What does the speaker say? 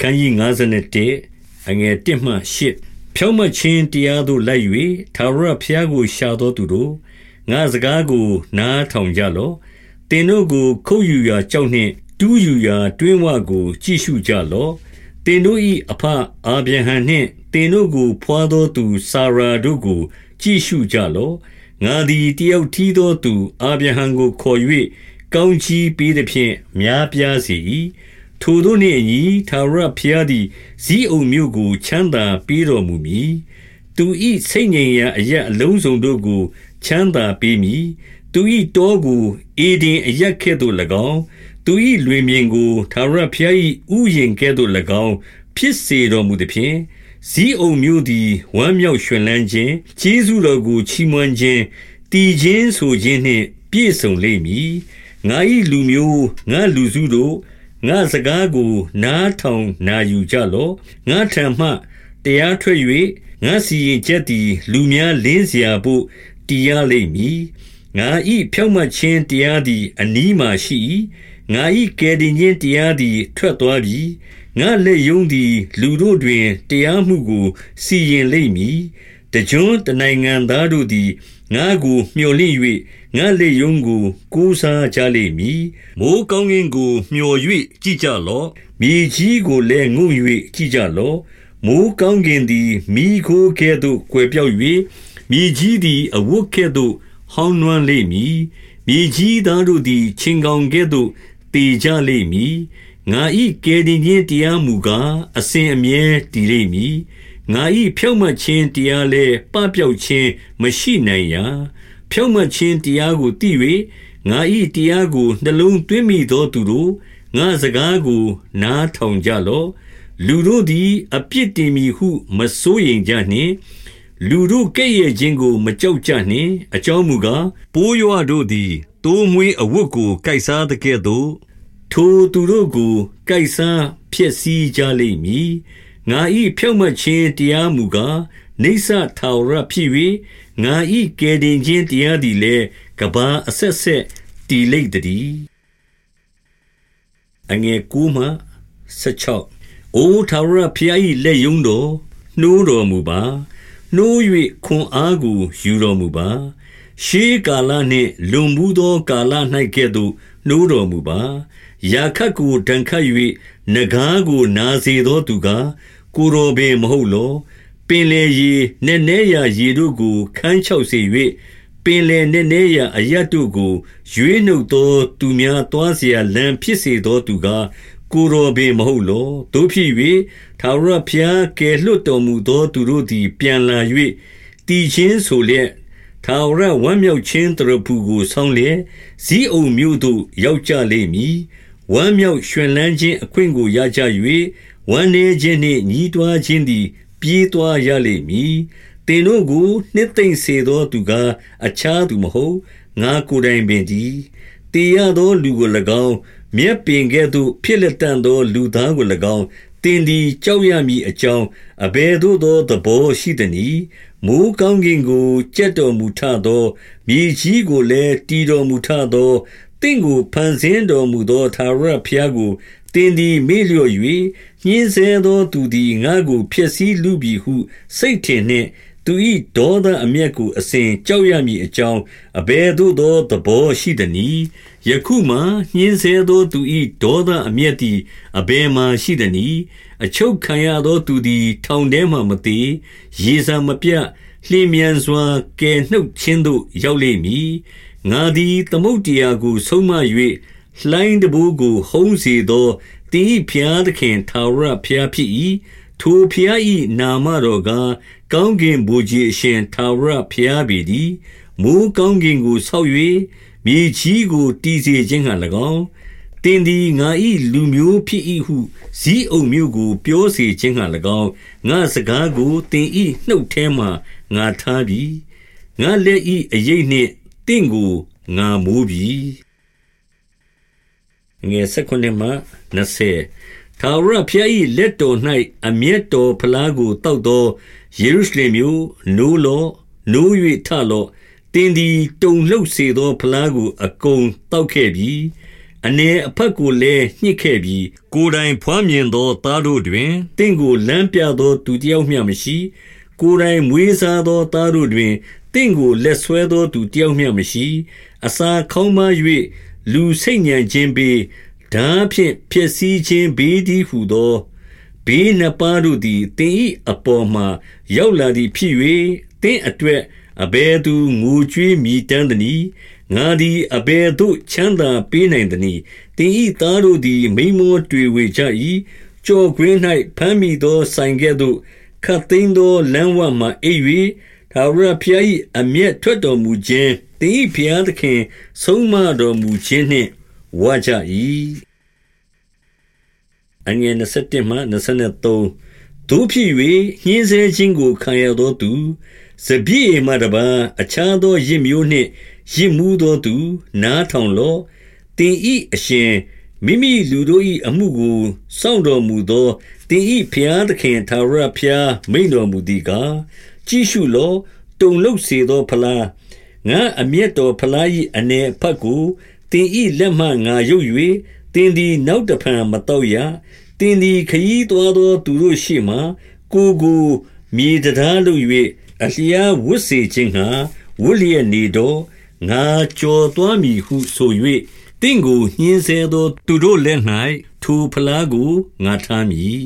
ခန်းကြီး51အငယ်1မှ8ဖြောင့်မချင်းတရားသို့လိုက်၍သာရဖျားကိုရှာတော်သူတို့ငါစကားကို နားထောင်ကြလော့တင်တို့ကိုခုတ်ယူရာကြောက်နှင့်တူးယူရာတွင်းဝကို ကြည့်ရှုကြလော့တင်တို့၏အဖအာဗြဟံနှင့်တင်တို့ကို ဖွာသောသူစာရာတို့ကို ကြည့်ရှုကြလော့ငါသည်တယောက်ထီးသောသူအာဗြဟံကိုခေါ်၍ကောင်းချီးပေးသည်ဖြင့်များပြားစေ၏ ထိုတို့နှင့်အညီသာရဖျားသည်ဇီးအုံမြို့ကို ချမ်းသာပေးတော်မူမည်သူ၏စိတ်ငြိမ်ရာအရအလုံးစုံတို့ကို ချမ်းသာပေးမည်သူ၏တောကိုအေဒင်အရက်ကဲ့သို့၎င်းသူ၏လွင်ပြင်ကိုသာရဖျား၏ဥယျင်ကဲ့သို့၎င်း ဖြစ်စေတော်မူသည်ဖြင့်ဇီးအုံမျိုးသည်ဝမ်းမြောက်ရွှင်လန်းခြင်းကျေးဇူးတော်ကိုချီးမွမ်းခြင်းတည်ခြင်းဆိုခြင်းနှင့် ပြည့်စုံလိမ့်မည်ငါ၏လူမျိုးငါလူစုတို့ ငါစကားကိုနားထောင်နာယူကြလော့ငါထံမှတရားထွက်၍ငါစီရင်ချက်သည် လူများလင်းเสียဖို့တရားလိမ့်မည်ငါ၏ဖြောင့်မတ်ခြင်းတရားသည် အနီးမှရှိ၏ငါ၏ကယ်တင်ခြင်းတရားသည် ထွက်သွားပြီငါလက်ယုံသည် လူတို့တွင်တရားမှုကိုစီရင်လိမ့်မည်တကြွတနိုင်ငံသားတို့သည် ငါကိုမျှော်လင့်၍ငါလက်ယုံကိုကိုးစားကြလိမ့်မည်မိုးကောင်းကင်ကိုမျှော်၍ကြည်ကြလော့မြေကြီးကိုလည်းငုံ၍ကြည်ကြလော့မိုးကောင်းကင်သည်မိခိုးကဲ့သို့ကွယ်ပြောက်၍မြေကြီးသည်အဝတ်ကဲ့သို့ဟောင်းနွမ်းလိမ့်မည်မြေကြီးသားတို့သည်ချင်းကောင်ကဲ့သို့တည်ကြလိမ့်မည်ငါ၏ကယ်တင်ခြင်းတရားမူကားအစဉ်အမြဲတည်လိမ့်မည် ငါ၏ဖြောင့်မတ်ခြင်းတရားလည်းပပျောက်ခြင်းမရှိနိုင်ရာဖြောင့်မတ်ခြင်းတရားကိုသိ၍ငါ၏တရားကိုနှလုံးသွင်းမိသောသူတို့ငါစကားကိုနားထောင်ကြလော့လူတို့သည်အပြစ်တင်မည်ဟုမစိုးရိမ်ကြနှင့်လူတို့ကဲ့ရဲ့ခြင်းကိုမကြောက်ကြနှင့်အကြောင်းမူကားပိုးရွာတို့သည်တိုးမွေးအဝတ်ကိုကိုက်စားတဲ့ကဲ့သို့ထိုသူတို့ကိုကိုက်စားဖြစ်စည်းကြလိမ့်မည် ငါ၏ဖြောင့်မတ်ခြင်းတရားမူကားနေဆထာဝရဖြစ်၍ငါ၏ကယ်တင်ခြင်းတရားသည်လည်းကဘာအဆက်ဆက်တည်လိမ့်တည်းအငယ်ကူမှ16အိုထာဝရဖျား၏လက်ယုံတော်နှိုးတော်မူပါနှိုး၍ခွန်အားကိုယူတော်မူပါရှေးကာလနှင့်လွန်မှုသောကာလ၌ကဲ့သို့နှိုးတော်မူပါရာခတ်ကိုဒဏ်ခတ်၍နဂါးကိုနာစေသောသူက ကိုတော်ပင်မဟုတ်လောပင်လေရေနက်နဲရာရေတို့ကိုခန်းချောက်စေ၍ပင်လေနက်နဲရာအရတ်တို့ကိုရွေးနှုတ်သောသူများသွားเสียလမ်းဖြစ်စေသောသူကကိုတော်ပင်မဟုတ်လောတို့ဖြစ်၍သာရဖျားကယ်လွတ်တော်မူသောသူတို့သည် ပြန်လာ၍တည်ခြင်းဆိုလျက်ထာဝရဝမ်းမြောက်ခြင်းတရဖူကိုဆောင်းလျက်ဇီးအုံမျိုးသို့ရောက်ကြလိမ့်မည်ဝမ်းမြောက်ရွှင်လန်းခြင်းအခွင့်ကိုရကြ၍ ဝမ်းနည်းခြင်းနှင့်ညီးတွားခြင်းသည် ပြေးသွားရလိမ့်မည်သင်တို့ကိုနှစ်သိမ့်စေသောသူကားအခြားသူမဟုတ်ငါကိုယ်တိုင်ပင်တည်းတည်ရသောလူကို၎င်းမြက်ပင်ကဲ့သို့ဖြစ်လက်တန်သောလူသားကို၎င်းတင်သည်ကြောက်ရမည်အကြောင်းအဘယ်သို့သောသဘောရှိသနည်းမိုးကောင်းကင်ကိုကြက်တော်မူထသောမြေကြီးကိုလည်းတီတော်မူထသော တင့်ကိုဖန်ဆင်းတော်မူသောသာရဖျားကိုတင်သည်မေ့လျော့၍ညှင်းဆဲသောသူသည်ငါ့ကိုဖျက်ဆီးလူပြီဟု စိတ်ထင်နှင့် သူ၏ဒေါသအမျက်ကိုအစဉ်ကြောက်ရမည်အကြောင်းအဘယ်သို့သောသဘောရှိသနည်းယခုမှညှင်းဆဲသောသူ၏ဒေါသအမျက်သည်အဘယ်မှရှိသနည်းအချုပ်ခံရသောသူသည် ထောင်ထဲမှမသေးရေစာမပြတ်လျင်မြန်စွာကယ်နှုတ်ခြင်းသို့ရောက်လိမ့်မည် ငါသည်သမုတ်တရားကို ဆုံးမ၍လှိုင်းတဘိုးကို ဟုံးစေသောတင်း၏ဖျားသခင်ထာဝရဖျားဖြစ်၏ထိုဖျား၏နာမတော်ကားကောင်းကင်ဘုရားအရှင်ထာဝရဖျားပေသည်မိုးကောင်းကင်ကိုဆောက်၍မြေကြီးကိုတည်စေခြင်းဟံ၎င်းတင်သည်ငါ၏လူမျိုးဖြစ်၏ဟုဇီးအုံမျိုးကို ပြောစေခြင်းဟံ၎င်းငါစကားကိုတင်၏နှုတ်ထဲမှငါထားပြီးငါလက်၏အရေးနှင့် တင့်ကိုငါမိုးပြီးငယ်၁၉မှ20ထာဝရဘုရား၏လက်တော်၌အမျက်တော်ဖလားကိုတောက်သောယေရုရှလင်မြို့နိုးလောနိုး၍ထလောတင်းသည်တုံလှုပ်စေသောဖလားကို အကုန်တောက်ခဲ့ပြီအနေအဖက်ကိုလည်းညှစ်ခဲ့ပြီးကိုယ်တိုင်ဖွားမြင်သောသားတို့တွင်တင့်ကိုလမ်းပြသောသူတယောက်မျှမရှိ ကိုယ်တိုင်မွေးစားသောသားတို့တွင်တ င့်ကိုလက်ဆွဲသောသူတယောက်မျှမရှိအစာခေါင်းမ၍လူစိတ်ညံခြင်းပေဓာဖြင့်ဖြစ်စည်းခြင်းဘေးသည်ဟုသောဘေးနှစ်ပါးတို့သည်တင်ဤအပေါ်မှရောက်လာသည်ဖြစ်၍တင်းအတွက်အဘယ်သူငိုကြွေးမြည်တမ်းသနည်းငါသည်အဘယ်သို့ချမ်းသာပေးနိုင်သနည်းတင်ဤသားတို့သည်မိမောတွေ့ဝေကြ၏ကြော်ကွင်း၌ဖမ်းမိသောဆိုင်ကဲ့သို့ခတ်သိမ်းသောလမ်းဝမှအိပ်၍ သာရဖျား၏အမျက်ထွက်တော်မူခြင်းတင်ဤဖျားသခင် ဆုံးမတော်မူခြင်းနှင့်ဝါကြ၏အငယ်27မှ23တို့ဖြစ်၍ညှင်းဆဲခြင်းကိုခံရသောသူစပြည့်မှတပါအခြားသောရစ်မျိုးနှင့်ရစ်မှုသောသူ နားထောင်လော့တင်ဤအရှင်မိမိလူတို့၏အမှုကိုစောင့်တော်မူသောတင်ဤဖျားသခင်သာရဖျားမိန်တော်မူသည်ကား ကြည့်ရှုလော့တုံလုတ်စေသောဖလားငါအမျက်တော်ဖလား၏အနေဖတ်ကိုတင်ဤလက်မှငါရုပ်၍တင်သည်နောက်တဖန်မတော့ရတင်သည်ခยีသွားသောသူတို့ရှိမှကိုကိုမြေတရားလုပ်၍အလျားဝတ်စေခြင်းငှာဝတ်လျက်နေတော့ငါကြော်သွားမည်ဟုဆို၍တင့်ကိုညှင်းဆဲသော သူတို့လက်၌ထိုဖလားကိုငါထားမည်